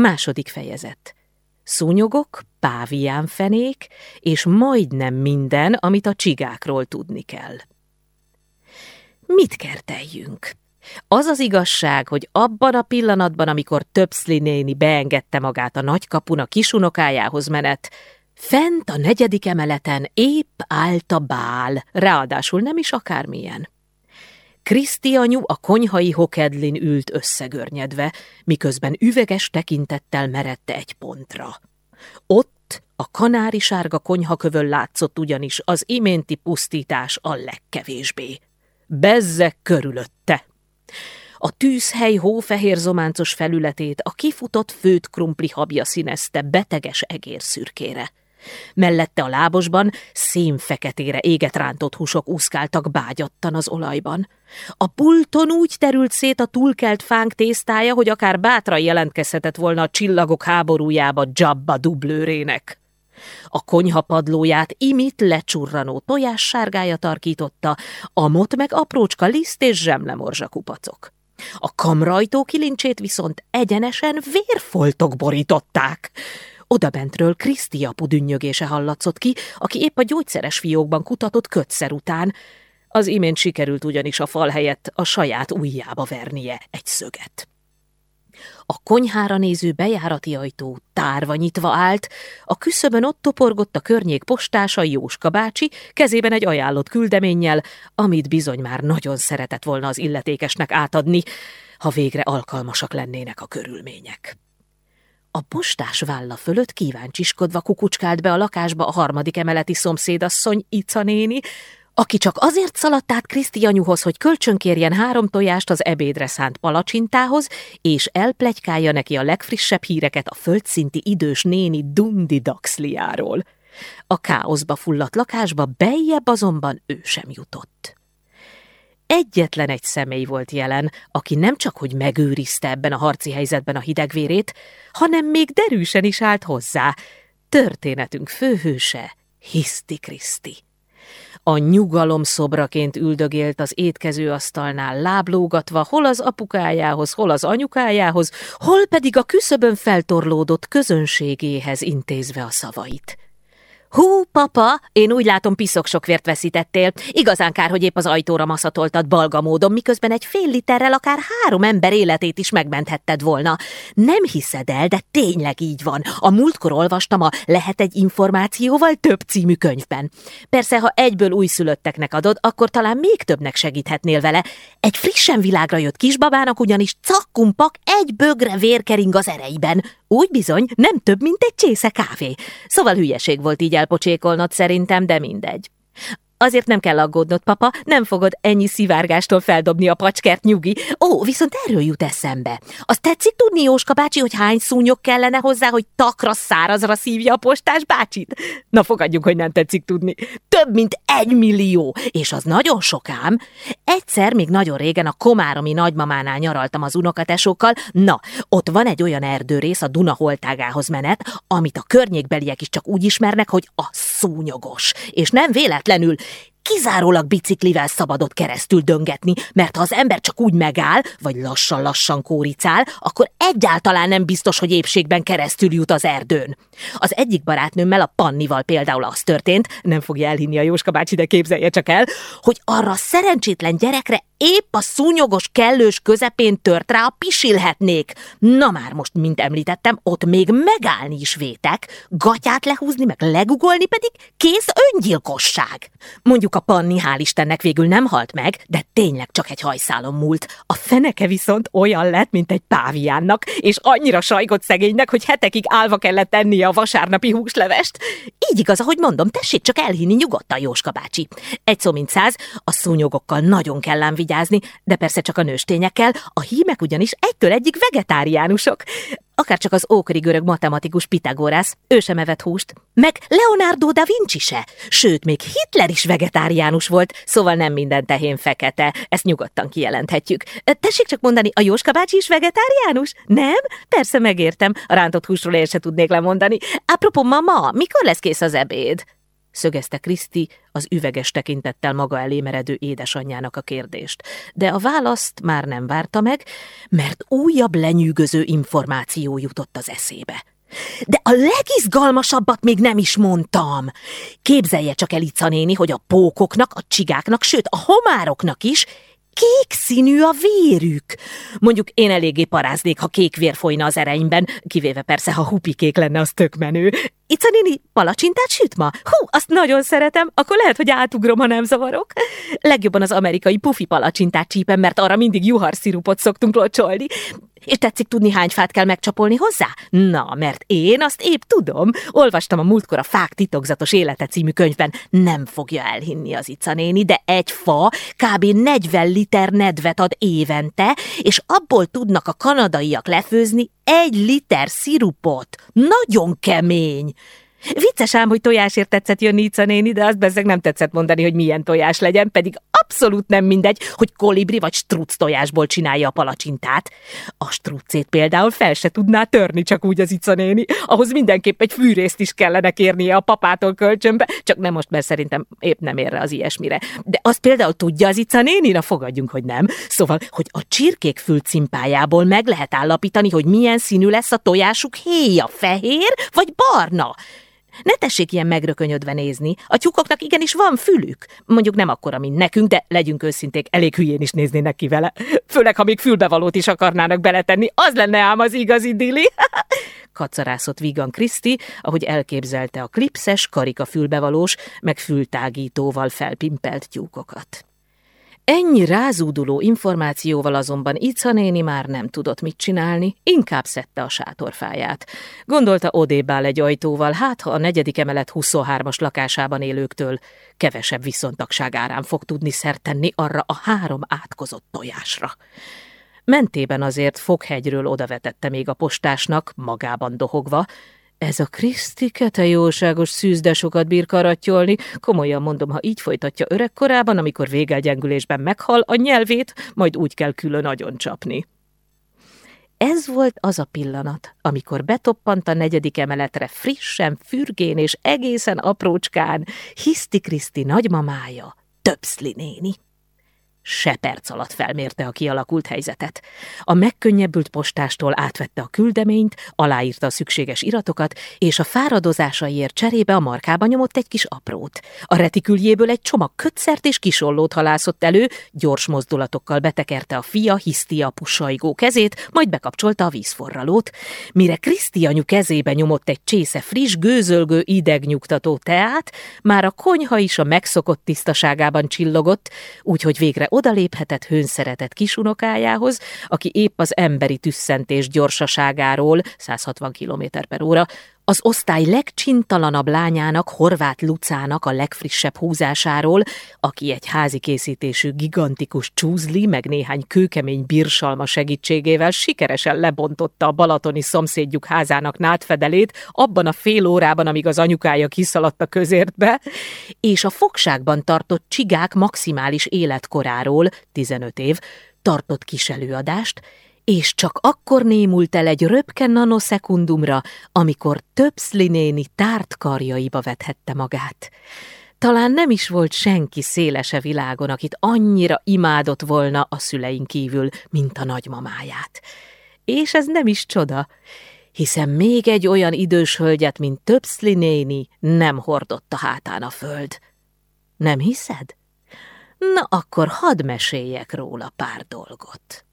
Második fejezet. Szúnyogok, páviánfenék, és majdnem minden, amit a csigákról tudni kell. Mit kerteljünk? Az az igazság, hogy abban a pillanatban, amikor Töpszli néni beengedte magát a nagykapun a kisunokájához menet, fent a negyedik emeleten épp állt a bál, ráadásul nem is akármilyen. Kriszti anyu a konyhai hokedlin ült összegörnyedve, miközben üveges tekintettel merette egy pontra. Ott a kanári sárga konyhakövön látszott ugyanis az iménti pusztítás a legkevésbé. Bezzek körülötte. A tűzhely hófehér zománcos felületét a kifutott főt krumpli habja színezte beteges egérszürkére. Mellette a lábosban szénfeketére éget rántott húsok úszkáltak bágyattan az olajban. A pulton úgy terült szét a túlkelt fánk tésztája, hogy akár bátran jelentkezhetett volna a csillagok háborújába Jabba dublőrének. A konyha padlóját imit lecsurranó tojássárgája tarkította, amot meg aprócska liszt és zsemlemorzsa kupacok. A kamrajtó kilincsét viszont egyenesen vérfoltok borították. Odabentről Kriszti apu dünnyögése hallatszott ki, aki épp a gyógyszeres fiókban kutatott kötszer után. Az imént sikerült ugyanis a fal helyett a saját ujjába vernie egy szöget. A konyhára néző bejárati ajtó tárva nyitva állt, a küszöbön ott toporgott a környék postása Jóska bácsi, kezében egy ajánlott küldeménnyel, amit bizony már nagyon szeretett volna az illetékesnek átadni, ha végre alkalmasak lennének a körülmények. A postás válla fölött kíváncsiskodva kukucskált be a lakásba a harmadik emeleti szomszédasszony Ica néni, aki csak azért szaladt át Kriszti anyuhoz, hogy kölcsönkérjen három tojást az ebédre szánt palacsintához, és elplegykálja neki a legfrissebb híreket a földszinti idős néni Dundi Daxliáról. A káoszba fulladt lakásba bejjebb azonban ő sem jutott. Egyetlen egy személy volt jelen, aki nem csak hogy megőrizte ebben a harci helyzetben a hidegvérét, hanem még derűsen is állt hozzá. Történetünk főhőse, Hiszti Kriszti. A nyugalom szobraként üldögélt az étkezőasztalnál láblógatva, hol az apukájához, hol az anyukájához, hol pedig a küszöbön feltorlódott közönségéhez intézve a szavait. Hú, papa, én úgy látom piszok sok vért veszítettél. Igazán kár, hogy épp az ajtóra maszatoltad balga módon, miközben egy fél literrel akár három ember életét is megmenthetted volna. Nem hiszed el, de tényleg így van. A múltkor olvastam a Lehet egy információval több című könyvben. Persze, ha egyből újszülötteknek adod, akkor talán még többnek segíthetnél vele. Egy frissen világra jött kisbabának ugyanis cakkumpak egy bögre vérkering az ereiben. Úgy bizony, nem több, mint egy csésze kávé. Szóval hülyeség volt így elpocsékolnod szerintem, de mindegy. Azért nem kell aggódnod, papa, nem fogod ennyi szivárgástól feldobni a pacskert nyugi. Ó, viszont erről jut eszembe. Az tetszik tudni, Jóska bácsi, hogy hány szúnyog kellene hozzá, hogy takra szárazra szívja a postás bácsit? Na, fogadjuk, hogy nem tetszik tudni. Több mint egy millió, és az nagyon sokám. Egyszer, még nagyon régen a komáromi nagymamánál nyaraltam az unokatesókkal, na, ott van egy olyan erdőrész a Duna holtágához menet, amit a környékbeliek is csak úgy ismernek, hogy a szúnyogos. És nem véletlenül kizárólag biciklivel szabadott keresztül döngetni, mert ha az ember csak úgy megáll, vagy lassan-lassan kóricál, akkor egyáltalán nem biztos, hogy épségben keresztül jut az erdőn. Az egyik barátnőmmel, a Pannival például az történt, nem fogja elhinni a Jóska bácsi, de képzelje csak el, hogy arra szerencsétlen gyerekre épp a szúnyogos kellős közepén tört rá a pisilhetnék. Na már most, mint említettem, ott még megállni is vétek, gatyát lehúzni, meg legugolni pedig kész öngyilkosság. Mondjuk a Panni hál' Istennek végül nem halt meg, de tényleg csak egy hajszálon múlt. A feneke viszont olyan lett, mint egy páviánnak, és annyira sajgott szegénynek, hogy hetekig állva kellett tennie a vasárnapi húslevest. Így igaz, ahogy mondom, tessék csak elhinni nyugodtan, Jóska bácsi. Egy szó mint száz, a szúnyogokkal nagyon kell ám vigyázni, de persze csak a nőstényekkel, a hímek ugyanis egytől egyik vegetáriánusok. Akár csak az ókori görög matematikus Pitagorász, ő sem evett húst, meg Leonardo da Vinci se, sőt, még Hitler is vegetáriánus volt, szóval nem minden tehén fekete, ezt nyugodtan kijelenthetjük. Tessék csak mondani, a Jóska bácsi is vegetáriánus? Nem? Persze megértem, a rántott húsról én se tudnék lemondani. Apropó, mama, mikor lesz kész az ebéd? Szögezte Kriszti az üveges tekintettel maga elé meredő édesanyjának a kérdést. De a választ már nem várta meg, mert újabb lenyűgöző információ jutott az eszébe. De a legizgalmasabbat még nem is mondtam. Képzelje csak el Ica néni, hogy a pókoknak, a csigáknak, sőt a homároknak is kék színű a vérük. Mondjuk én eléggé paráznék, ha kék vér folyna az ereimben, kivéve persze, ha hupikék lenne, az tök menő. Ica néni, palacsintát süt ma? Hú, azt nagyon szeretem, akkor lehet, hogy átugrom, ha nem zavarok. Legjobban az amerikai pufi palacsintát csípem, mert arra mindig juharszirupot szoktunk locsolni. És tetszik tudni, hány fát kell megcsapolni hozzá? Na, mert én azt épp tudom. Olvastam a múltkor a Fák titokzatos élete című könyvben. Nem fogja elhinni az Ica néni, de egy fa kb. 40 liter nedvet ad évente, és abból tudnak a kanadaiak lefőzni egy liter szirupot. Nagyon kemény. Vicces ám, hogy tojásért tetszett jönni Ica néni, de azt bezzeg nem tetszett mondani, hogy milyen tojás legyen, pedig abszolút nem mindegy, hogy kolibri vagy struc tojásból csinálja a palacsintát. A struccét például fel se tudná törni csak úgy az Ica néni, ahhoz mindenképp egy fűrészt is kellene kérnie a papától kölcsönbe, csak nem most, mert szerintem épp nem ér az ilyesmire. De azt például tudja az Ica néni, na fogadjunk, hogy nem. Szóval, hogy a csirkék fülcimpájából meg lehet állapítani, hogy milyen színű lesz a tojásuk héja, fehér vagy barna. Ne tessék ilyen megrökönyödve nézni. A tyúkoknak igenis van fülük. Mondjuk nem akkora, mint nekünk, de legyünk őszinték, elég hülyén is néznének ki vele. Főleg, ha még fülbevalót is akarnának beletenni, az lenne ám az igazi dili. Kacarászott Vigan Kriszti, ahogy elképzelte a klipszes, karika fülbevalós, meg fültágítóval felpimpelt tyúkokat. Ennyi rázúduló információval azonban Ica néni már nem tudott mit csinálni, inkább szedte a sátorfáját. Gondolta odébb áll egy ajtóval, hát ha a negyedik emelet 23-as lakásában élőktől kevesebb viszontagság árán fog tudni szert tenni arra a három átkozott tojásra. Mentében azért foghegyről odavetette még a postásnak, magában dohogva, ez a Krisztike, te jóságos szűz, sokat bír karattyolni. Komolyan mondom, ha így folytatja öregkorában, amikor végelgyengülésben meghal, a nyelvét majd úgy kell külön nagyon csapni. Ez volt az a pillanat, amikor betoppant a negyedik emeletre frissen, fürgén és egészen aprócskán Hiszti Kriszti nagymamája, Töpszli néni. Se perc alatt felmérte a kialakult helyzetet. A megkönnyebbült postástól átvette a küldeményt, aláírta a szükséges iratokat, és a fáradozásaiért cserébe a markába nyomott egy kis aprót. A retiküljéből egy csomag kötszert és kisollót halászott elő, gyors mozdulatokkal betekerte a fia hisztia pussajgó kezét, majd bekapcsolta a vízforralót. Mire Kriszti anyu kezébe nyomott egy csésze friss, gőzölgő idegnyugtató teát, már a konyha is a megszokott tisztaságában csillogott, úgyhogy végre odaléphetett hőnszeretett kisunokájához, aki épp az emberi tüsszentés gyorsaságáról, 160 km per óra, az osztály legcsintalanabb lányának, Horváth Lucának a legfrissebb húzásáról, aki egy házi készítésű gigantikus csúzli, meg néhány kőkemény birsalma segítségével sikeresen lebontotta a balatoni szomszédjuk házának nátfedelét abban a fél órában, amíg az anyukája kiszaladt a közértbe, és a fogságban tartott csigák maximális életkoráról, 15 év, tartott kis előadást, és csak akkor némult el egy röpke nanoszekundumra, amikor Töpszli néni tárt karjaiba vethette magát. Talán nem is volt senki szélese világon, akit annyira imádott volna a szüleink kívül, mint a nagymamáját. És ez nem is csoda, hiszen még egy olyan idős hölgyet, mint Töpszli néni nem hordott a hátán a föld. Nem hiszed? Na akkor hadd meséljek róla pár dolgot.